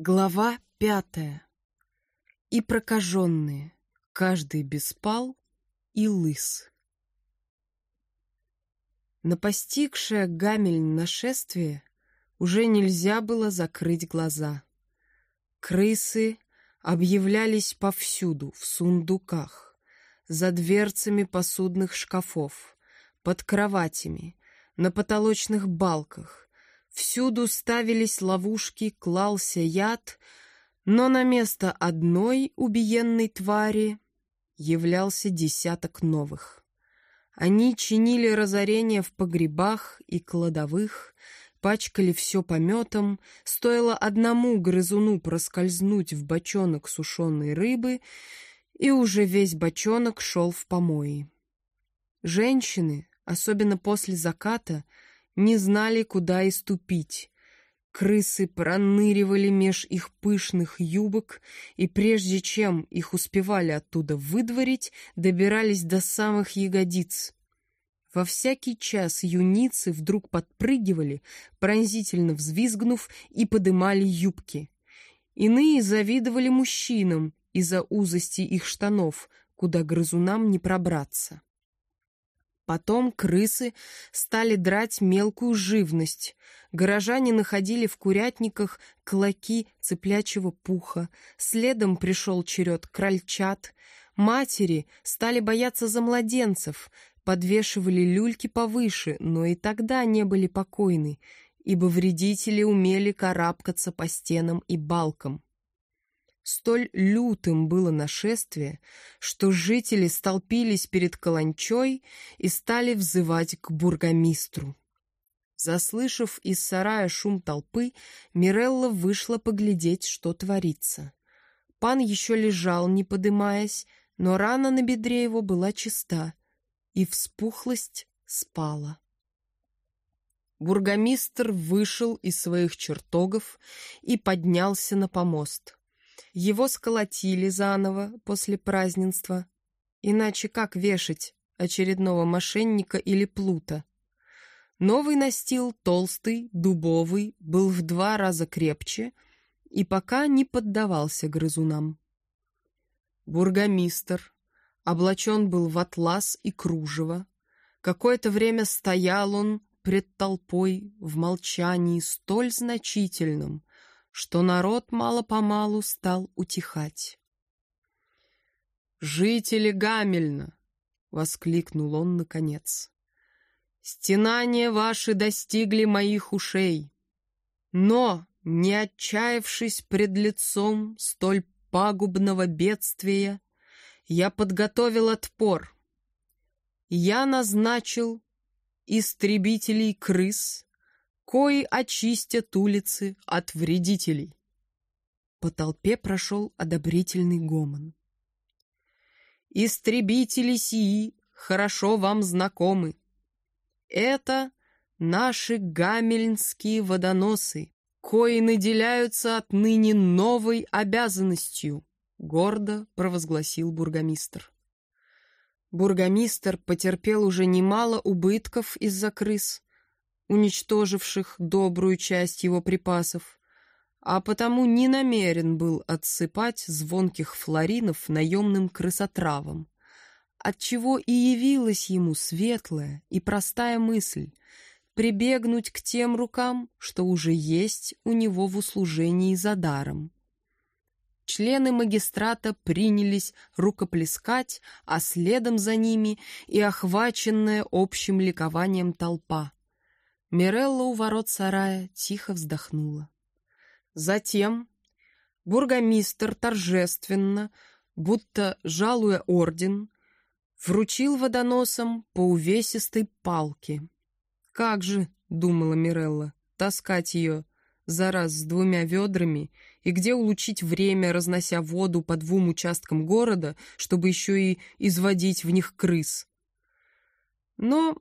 Глава пятая. И прокаженные, каждый беспал и лыс. На постигшее Гамель нашествие уже нельзя было закрыть глаза. Крысы объявлялись повсюду, в сундуках, за дверцами посудных шкафов, под кроватями, на потолочных балках, Всюду ставились ловушки, клался яд, но на место одной убиенной твари являлся десяток новых. Они чинили разорение в погребах и кладовых, пачкали все пометом, стоило одному грызуну проскользнуть в бочонок сушеной рыбы, и уже весь бочонок шел в помои. Женщины, особенно после заката, не знали, куда и ступить. Крысы проныривали меж их пышных юбок, и прежде чем их успевали оттуда выдворить, добирались до самых ягодиц. Во всякий час юницы вдруг подпрыгивали, пронзительно взвизгнув, и подымали юбки. Иные завидовали мужчинам из-за узости их штанов, куда грызунам не пробраться. Потом крысы стали драть мелкую живность. Горожане находили в курятниках клоки цыплячьего пуха. Следом пришел черед крольчат. Матери стали бояться за младенцев, подвешивали люльки повыше, но и тогда не были покойны, ибо вредители умели карабкаться по стенам и балкам. Столь лютым было нашествие, что жители столпились перед каланчой и стали взывать к бургомистру. Заслышав из сарая шум толпы, Мирелла вышла поглядеть, что творится. Пан еще лежал, не подымаясь, но рана на бедре его была чиста, и вспухлость спала. Бургомистр вышел из своих чертогов и поднялся на помост. Его сколотили заново после празднества. Иначе как вешать очередного мошенника или плута? Новый настил, толстый, дубовый, был в два раза крепче и пока не поддавался грызунам. Бургомистр облачен был в атлас и кружево. Какое-то время стоял он пред толпой в молчании столь значительном, что народ мало-помалу стал утихать. «Жители Гамельна!» — воскликнул он наконец. «Стенания ваши достигли моих ушей, но, не отчаявшись пред лицом столь пагубного бедствия, я подготовил отпор. Я назначил истребителей крыс кои очистят улицы от вредителей. По толпе прошел одобрительный гомон. Истребители сии хорошо вам знакомы. Это наши гамельнские водоносы, кои наделяются отныне новой обязанностью, гордо провозгласил бургомистр. Бургомистр потерпел уже немало убытков из-за крыс, уничтоживших добрую часть его припасов, а потому не намерен был отсыпать звонких флоринов наемным крысотравам, отчего и явилась ему светлая и простая мысль прибегнуть к тем рукам, что уже есть у него в услужении за даром. Члены магистрата принялись рукоплескать, а следом за ними и охваченная общим ликованием толпа. Мирелла у ворот сарая тихо вздохнула. Затем бургомистр торжественно, будто жалуя орден, вручил водоносам по увесистой палке. «Как же», — думала Мирелла, — «таскать ее за раз с двумя ведрами и где улучшить время, разнося воду по двум участкам города, чтобы еще и изводить в них крыс». Но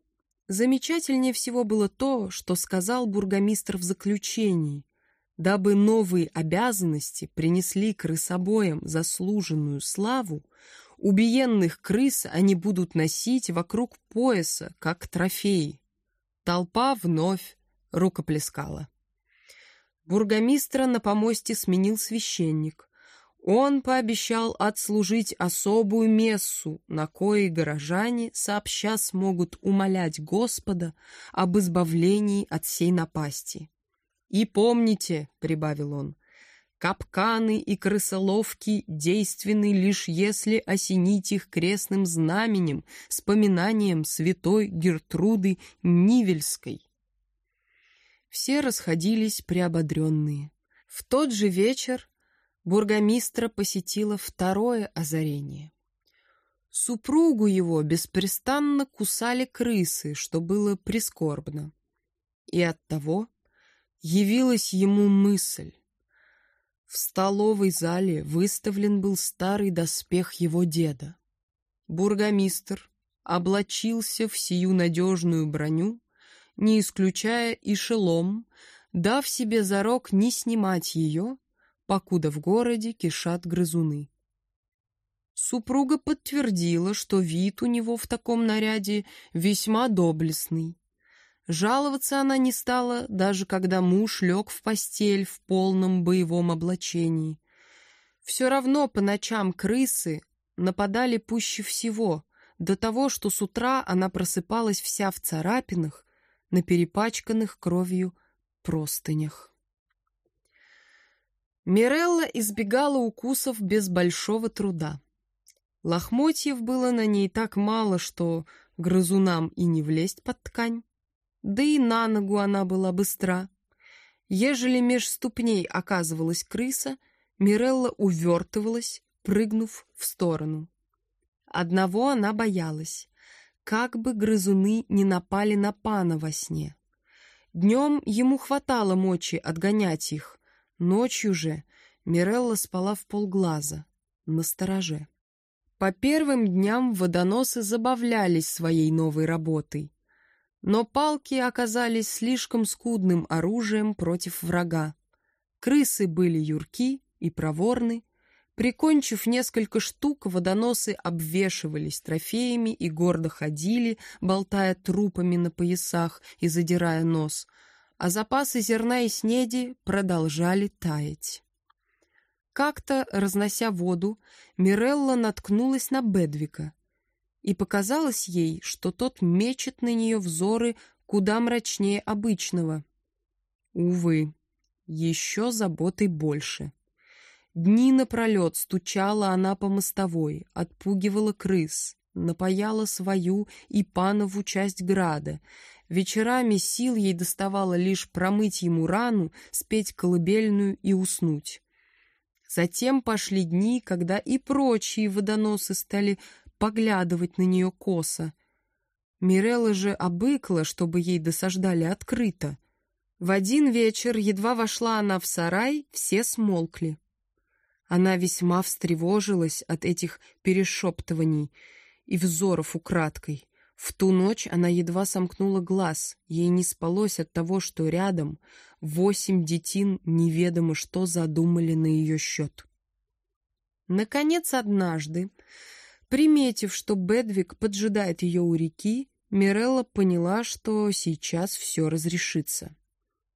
Замечательнее всего было то, что сказал бургомистр в заключении. Дабы новые обязанности принесли крысобоям заслуженную славу, убиенных крыс они будут носить вокруг пояса, как трофеи. Толпа вновь рукоплескала. Бургомистра на помосте сменил священник. Он пообещал отслужить особую мессу, на коей горожане сообща смогут умолять Господа об избавлении от сей напасти. «И помните», — прибавил он, — «капканы и крысоловки действенны лишь если осенить их крестным знаменем с поминанием святой Гертруды Нивельской». Все расходились приободренные. В тот же вечер бургомистра посетило второе озарение. Супругу его беспрестанно кусали крысы, что было прискорбно. И оттого явилась ему мысль. В столовой зале выставлен был старый доспех его деда. Бургомистр облачился в сию надежную броню, не исключая и шелом, дав себе зарок не снимать ее покуда в городе кишат грызуны. Супруга подтвердила, что вид у него в таком наряде весьма доблестный. Жаловаться она не стала, даже когда муж лег в постель в полном боевом облачении. Все равно по ночам крысы нападали пуще всего, до того, что с утра она просыпалась вся в царапинах на перепачканных кровью простынях. Мирелла избегала укусов без большого труда. Лохмотьев было на ней так мало, что грызунам и не влезть под ткань. Да и на ногу она была быстра. Ежели меж ступней оказывалась крыса, Мирелла увертывалась, прыгнув в сторону. Одного она боялась, как бы грызуны не напали на пана во сне. Днем ему хватало мочи отгонять их, Ночью же Мирелла спала в полглаза, на стороже. По первым дням водоносы забавлялись своей новой работой. Но палки оказались слишком скудным оружием против врага. Крысы были юрки и проворны. Прикончив несколько штук, водоносы обвешивались трофеями и гордо ходили, болтая трупами на поясах и задирая нос — а запасы зерна и снеди продолжали таять. Как-то, разнося воду, Мирелла наткнулась на Бедвика, и показалось ей, что тот мечет на нее взоры куда мрачнее обычного. Увы, еще заботой больше. Дни напролет стучала она по мостовой, отпугивала крыс, напаяла свою и панову часть града, Вечерами сил ей доставало лишь промыть ему рану, спеть колыбельную и уснуть. Затем пошли дни, когда и прочие водоносы стали поглядывать на нее косо. Мирелла же обыкла, чтобы ей досаждали открыто. В один вечер, едва вошла она в сарай, все смолкли. Она весьма встревожилась от этих перешептываний и взоров украдкой. В ту ночь она едва сомкнула глаз, ей не спалось от того, что рядом восемь детин неведомо что задумали на ее счет. Наконец, однажды, приметив, что Бедвик поджидает ее у реки, Мирелла поняла, что сейчас все разрешится.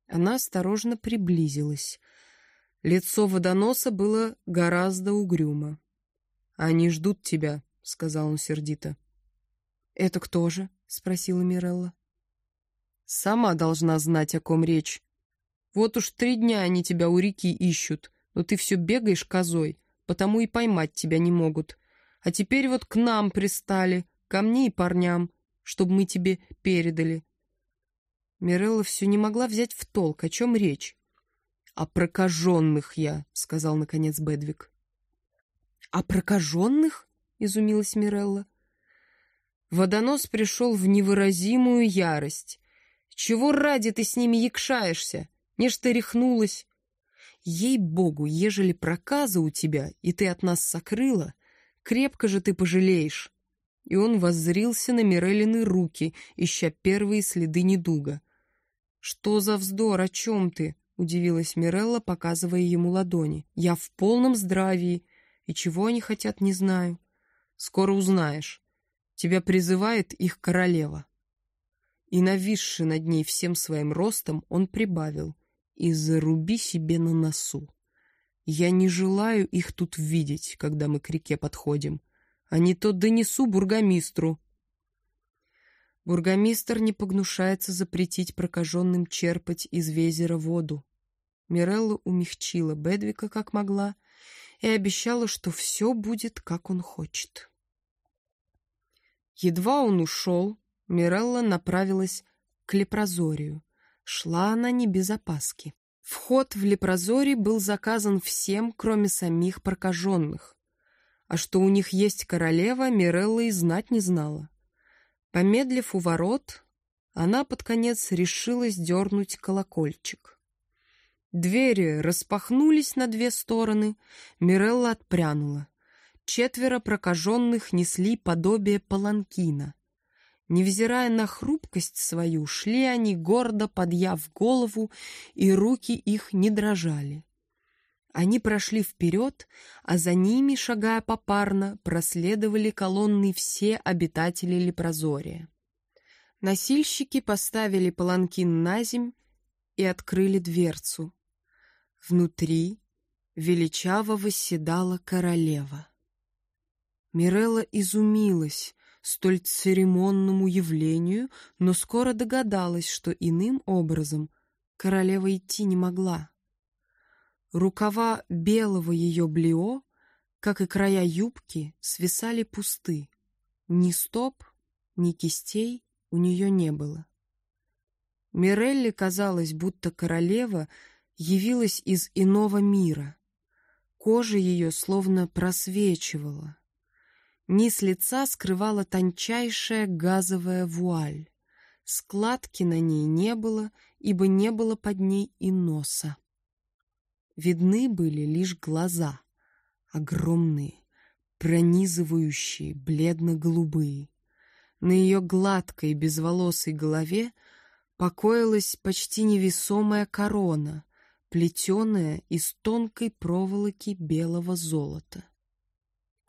Она осторожно приблизилась. Лицо водоноса было гораздо угрюмо. «Они ждут тебя», — сказал он сердито. «Это кто же?» — спросила Мирелла. «Сама должна знать, о ком речь. Вот уж три дня они тебя у реки ищут, но ты все бегаешь козой, потому и поймать тебя не могут. А теперь вот к нам пристали, ко мне и парням, чтобы мы тебе передали». Мирелла все не могла взять в толк, о чем речь. «О прокаженных я», — сказал наконец Бедвик. «О прокаженных?» — изумилась Мирелла. Водонос пришел в невыразимую ярость. «Чего ради ты с ними якшаешься? Не ж ты рехнулась?» «Ей-богу, ежели проказа у тебя, и ты от нас сокрыла, крепко же ты пожалеешь». И он воззрился на Мирелины руки, ища первые следы недуга. «Что за вздор, о чем ты?» — удивилась Мирелла, показывая ему ладони. «Я в полном здравии, и чего они хотят, не знаю. Скоро узнаешь». Тебя призывает их королева». И нависший над ней всем своим ростом, он прибавил. и заруби себе на носу. Я не желаю их тут видеть, когда мы к реке подходим, а не то донесу бургомистру. Бургомистр не погнушается запретить прокаженным черпать из везера воду. Мирелла умягчила Бедвика как могла и обещала, что все будет, как он хочет. Едва он ушел, Мирелла направилась к лепрозорию. Шла она не без опаски. Вход в лепрозорий был заказан всем, кроме самих прокаженных. А что у них есть королева, Мирелла и знать не знала. Помедлив у ворот, она под конец решилась дернуть колокольчик. Двери распахнулись на две стороны, Мирелла отпрянула. Четверо прокаженных несли подобие паланкина. Невзирая на хрупкость свою, шли они гордо, подъяв голову, и руки их не дрожали. Они прошли вперед, а за ними, шагая попарно, проследовали колонны все обитатели Лепрозория. Носильщики поставили паланкин на земь и открыли дверцу. Внутри величаво восседала королева. Мирелла изумилась столь церемонному явлению, но скоро догадалась, что иным образом королева идти не могла. Рукава белого ее блео, как и края юбки, свисали пусты. Ни стоп, ни кистей у нее не было. Мирелле казалось, будто королева явилась из иного мира. Кожа ее словно просвечивала. Низ лица скрывала тончайшая газовая вуаль. Складки на ней не было, ибо не было под ней и носа. Видны были лишь глаза, огромные, пронизывающие, бледно-голубые. На ее гладкой безволосой голове покоилась почти невесомая корона, плетеная из тонкой проволоки белого золота.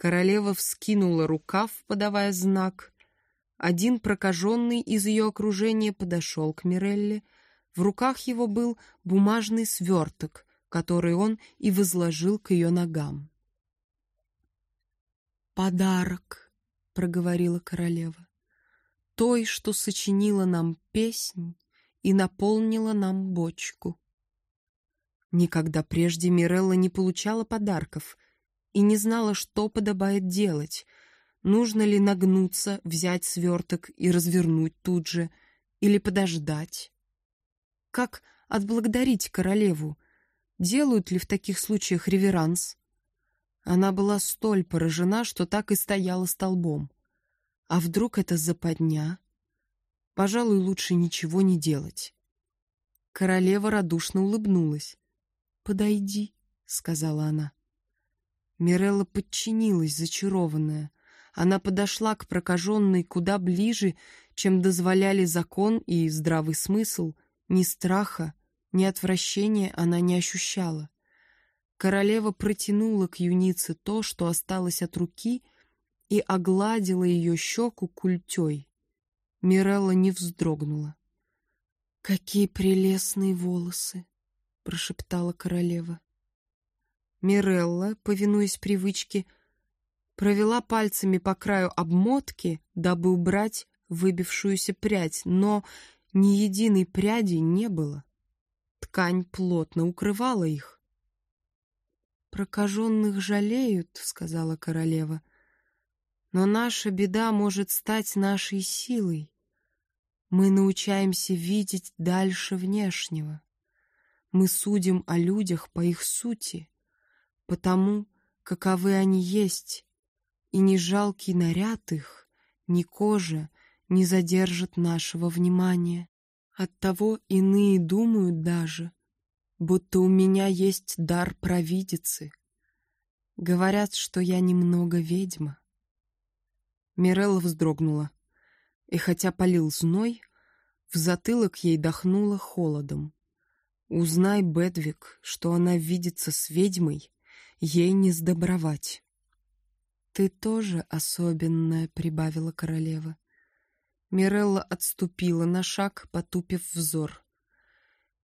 Королева вскинула рукав, подавая знак. Один прокаженный из ее окружения подошел к Мирелле. В руках его был бумажный сверток, который он и возложил к ее ногам. «Подарок», — проговорила королева, — «той, что сочинила нам песнь и наполнила нам бочку». Никогда прежде Мирелла не получала подарков и не знала, что подобает делать. Нужно ли нагнуться, взять сверток и развернуть тут же, или подождать? Как отблагодарить королеву? Делают ли в таких случаях реверанс? Она была столь поражена, что так и стояла столбом. А вдруг это западня? Пожалуй, лучше ничего не делать. Королева радушно улыбнулась. «Подойди», — сказала она. Мирелла подчинилась, зачарованная. Она подошла к прокаженной куда ближе, чем дозволяли закон и здравый смысл. Ни страха, ни отвращения она не ощущала. Королева протянула к юнице то, что осталось от руки, и огладила ее щеку культей. Мирелла не вздрогнула. «Какие прелестные волосы!» — прошептала королева. Мирелла, повинуясь привычке, провела пальцами по краю обмотки, дабы убрать выбившуюся прядь, но ни единой пряди не было. Ткань плотно укрывала их. «Прокаженных жалеют», — сказала королева, — «но наша беда может стать нашей силой. Мы научаемся видеть дальше внешнего. Мы судим о людях по их сути потому, каковы они есть, и ни жалкий наряд их, ни кожа не задержат нашего внимания. Оттого иные думают даже, будто у меня есть дар провидицы. Говорят, что я немного ведьма. Мирелла вздрогнула, и хотя полил зной, в затылок ей дохнуло холодом. Узнай, Бедвик, что она видится с ведьмой, ей не сдобровать. «Ты тоже особенная», — прибавила королева. Мирелла отступила на шаг, потупив взор.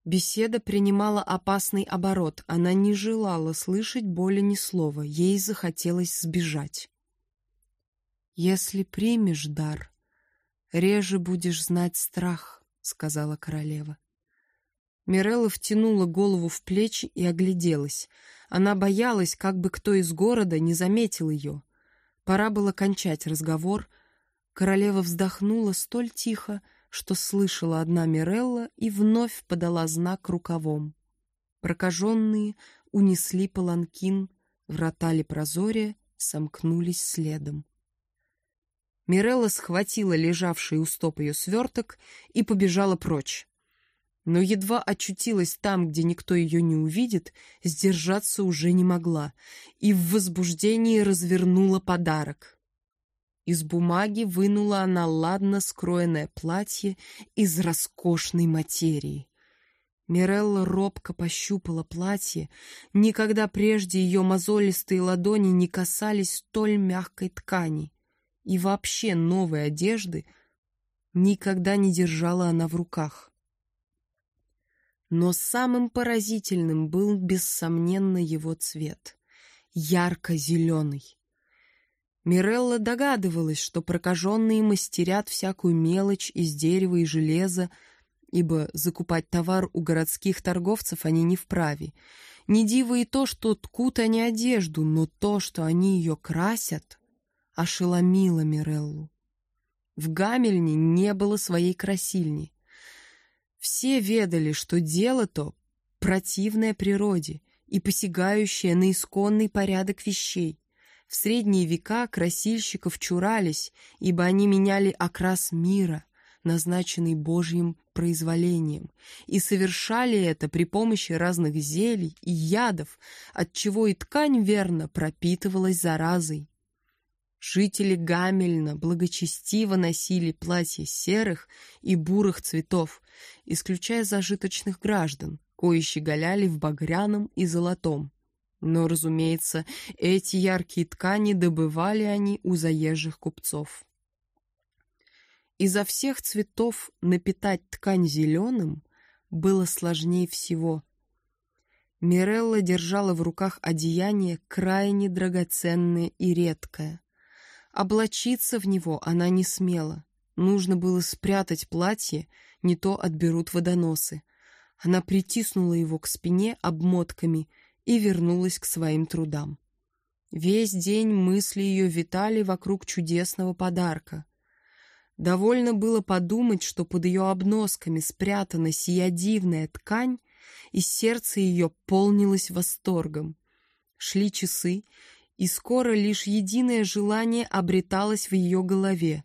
Беседа принимала опасный оборот. Она не желала слышать более ни слова. Ей захотелось сбежать. «Если примешь дар, реже будешь знать страх», — сказала королева. Мирелла втянула голову в плечи и огляделась. Она боялась, как бы кто из города не заметил ее. Пора было кончать разговор. Королева вздохнула столь тихо, что слышала одна Мирелла и вновь подала знак рукавом. Прокаженные унесли паланкин, врата Лепрозория сомкнулись следом. Мирелла схватила лежавший у стоп ее сверток и побежала прочь. Но едва очутилась там, где никто ее не увидит, сдержаться уже не могла и в возбуждении развернула подарок — из бумаги вынула она ладно скроенное платье из роскошной материи. Мирелла робко пощупала платье. Никогда прежде ее мозолистые ладони не касались столь мягкой ткани. И вообще новой одежды никогда не держала она в руках. Но самым поразительным был, бессомненно, его цвет — ярко-зеленый. Мирелла догадывалась, что прокаженные мастерят всякую мелочь из дерева и железа, ибо закупать товар у городских торговцев они не вправе. Не диво и то, что ткут они одежду, но то, что они ее красят, ошеломило Миреллу. В Гамельне не было своей красильни. Все ведали, что дело то противное природе и посягающее на исконный порядок вещей. В средние века красильщиков чурались, ибо они меняли окрас мира, назначенный Божьим произволением, и совершали это при помощи разных зелий и ядов, отчего и ткань верно пропитывалась заразой. Жители Гамельна благочестиво носили платья серых и бурых цветов, исключая зажиточных граждан, кои щеголяли в багряном и золотом. Но, разумеется, эти яркие ткани добывали они у заезжих купцов. Изо всех цветов напитать ткань зеленым было сложнее всего. Мирелла держала в руках одеяние крайне драгоценное и редкое. Облачиться в него она не смела. Нужно было спрятать платье, не то отберут водоносы. Она притиснула его к спине обмотками — и вернулась к своим трудам. Весь день мысли ее витали вокруг чудесного подарка. Довольно было подумать, что под ее обносками спрятана сия дивная ткань, и сердце ее полнилось восторгом. Шли часы, и скоро лишь единое желание обреталось в ее голове.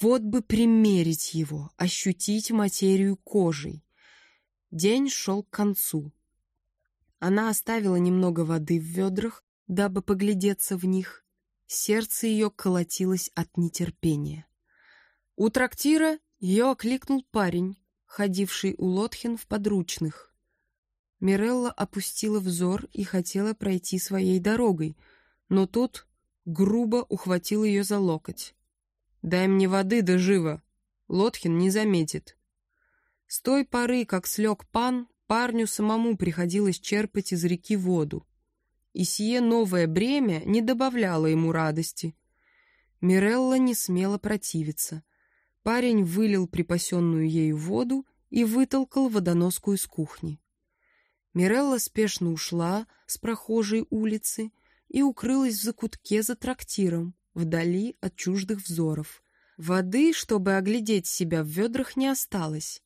Вот бы примерить его, ощутить материю кожей. День шел к концу. Она оставила немного воды в ведрах, дабы поглядеться в них. Сердце ее колотилось от нетерпения. У трактира ее окликнул парень, ходивший у Лотхин в подручных. Мирелла опустила взор и хотела пройти своей дорогой, но тут грубо ухватил ее за локоть. «Дай мне воды да живо! Лотхин не заметит!» С той поры, как слег пан, Парню самому приходилось черпать из реки воду. И сие новое бремя не добавляло ему радости. Мирелла не смела противиться. Парень вылил припасенную ею воду и вытолкал водоноску из кухни. Мирелла спешно ушла с прохожей улицы и укрылась в закутке за трактиром, вдали от чуждых взоров. Воды, чтобы оглядеть себя в ведрах, не осталось.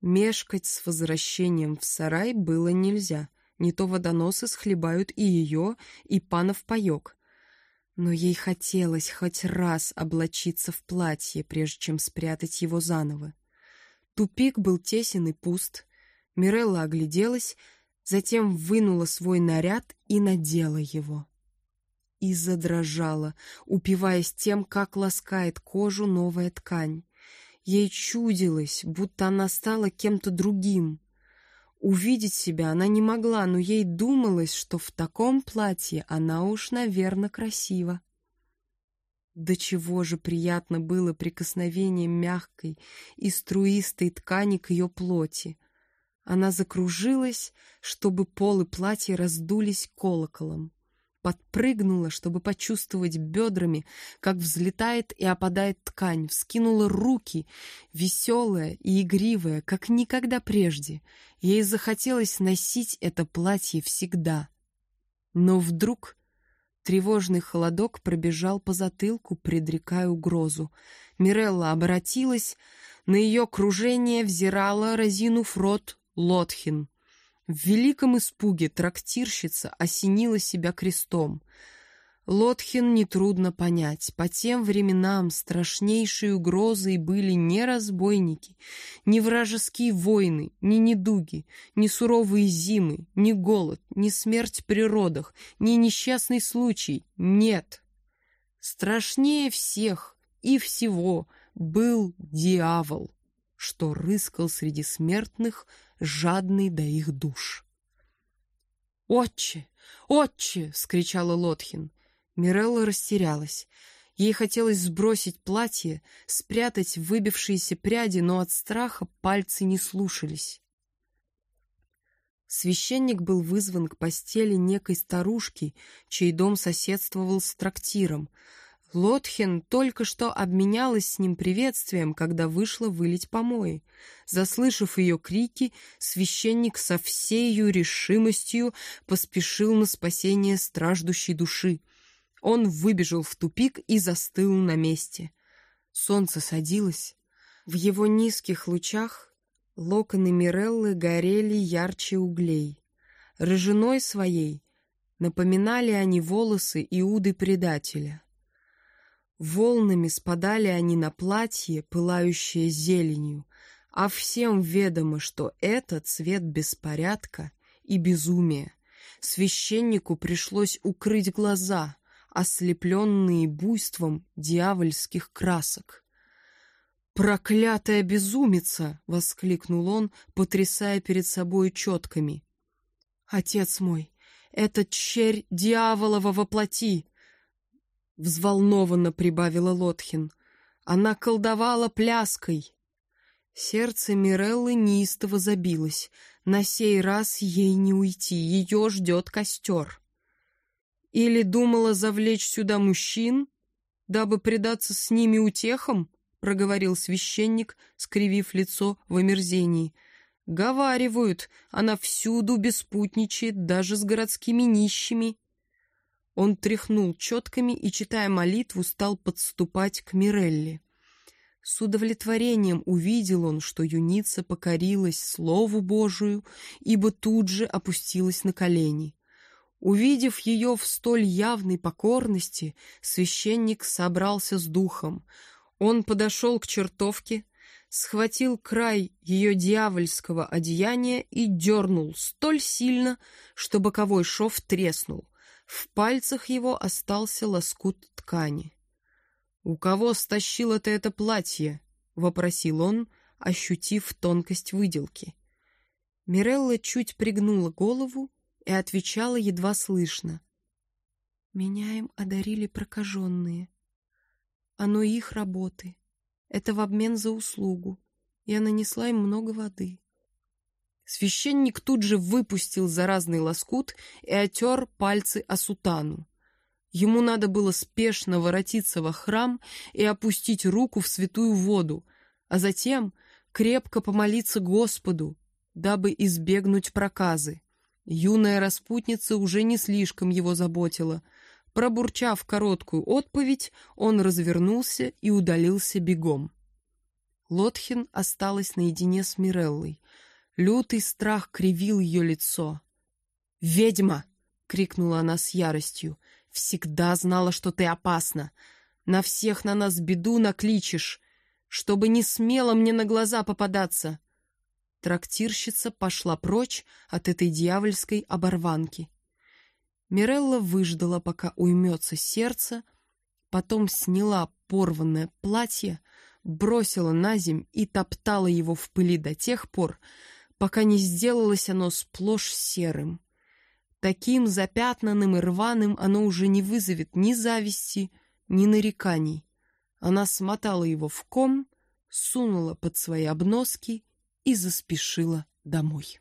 Мешкать с возвращением в сарай было нельзя. Не то водоносы схлебают и ее, и панов паек. Но ей хотелось хоть раз облачиться в платье, прежде чем спрятать его заново. Тупик был тесен и пуст. Мирелла огляделась, затем вынула свой наряд и надела его. И задрожала, упиваясь тем, как ласкает кожу новая ткань. Ей чудилось, будто она стала кем-то другим. Увидеть себя она не могла, но ей думалось, что в таком платье она уж, наверное, красива. До чего же приятно было прикосновение мягкой и струистой ткани к ее плоти. Она закружилась, чтобы полы платья раздулись колоколом. Подпрыгнула, чтобы почувствовать бедрами, как взлетает и опадает ткань, вскинула руки, веселая и игривая, как никогда прежде. Ей захотелось носить это платье всегда. Но вдруг тревожный холодок пробежал по затылку, предрекая угрозу. Мирелла обратилась, на ее кружение взирала, разинув рот, Лотхин. В великом испуге трактирщица осенила себя крестом. Лотхин нетрудно понять. По тем временам страшнейшей угрозой были не разбойники, не вражеские войны, ни недуги, ни суровые зимы, ни голод, ни смерть при родах, ни несчастный случай. Нет. Страшнее всех и всего был дьявол, что рыскал среди смертных, жадный до их душ. «Отче! Отче!» — скричала Лотхин. Мирелла растерялась. Ей хотелось сбросить платье, спрятать выбившиеся пряди, но от страха пальцы не слушались. Священник был вызван к постели некой старушки, чей дом соседствовал с трактиром. Лотхен только что обменялась с ним приветствием, когда вышла вылить помои. Заслышав ее крики, священник со всей ее решимостью поспешил на спасение страждущей души. Он выбежал в тупик и застыл на месте. Солнце садилось. В его низких лучах локоны Миреллы горели ярче углей. Рыжиной своей напоминали они волосы Иуды предателя. Волнами спадали они на платье, пылающее зеленью, а всем ведомо, что это цвет беспорядка и безумия. Священнику пришлось укрыть глаза, ослепленные буйством дьявольских красок. «Проклятая безумица!» — воскликнул он, потрясая перед собой четками. «Отец мой, это черь дьяволова воплоти!» Взволнованно прибавила Лотхин. Она колдовала пляской. Сердце Миреллы неистово забилось. На сей раз ей не уйти, ее ждет костер. Или думала завлечь сюда мужчин, дабы предаться с ними утехам, проговорил священник, скривив лицо в омерзении. Говаривают, она всюду беспутничает, даже с городскими нищими. Он тряхнул четками и, читая молитву, стал подступать к Мирелли. С удовлетворением увидел он, что юница покорилась Слову Божию, ибо тут же опустилась на колени. Увидев ее в столь явной покорности, священник собрался с духом. Он подошел к чертовке, схватил край ее дьявольского одеяния и дернул столь сильно, что боковой шов треснул. В пальцах его остался лоскут ткани. «У кого стащило ты это платье?» — вопросил он, ощутив тонкость выделки. Мирелла чуть пригнула голову и отвечала едва слышно. «Меня им одарили прокаженные. Оно их работы. Это в обмен за услугу. Я нанесла им много воды. Священник тут же выпустил заразный лоскут и отер пальцы о сутану. Ему надо было спешно воротиться во храм и опустить руку в святую воду, а затем крепко помолиться Господу, дабы избегнуть проказы. Юная распутница уже не слишком его заботила. Пробурчав короткую отповедь, он развернулся и удалился бегом. Лотхин осталась наедине с Миреллой — Лютый страх кривил ее лицо. «Ведьма!» — крикнула она с яростью. «Всегда знала, что ты опасна. На всех на нас беду накличешь, чтобы не смело мне на глаза попадаться». Трактирщица пошла прочь от этой дьявольской оборванки. Мирелла выждала, пока уймется сердце, потом сняла порванное платье, бросила на земь и топтала его в пыли до тех пор, пока не сделалось оно сплошь серым. Таким запятнанным и рваным оно уже не вызовет ни зависти, ни нареканий. Она смотала его в ком, сунула под свои обноски и заспешила домой.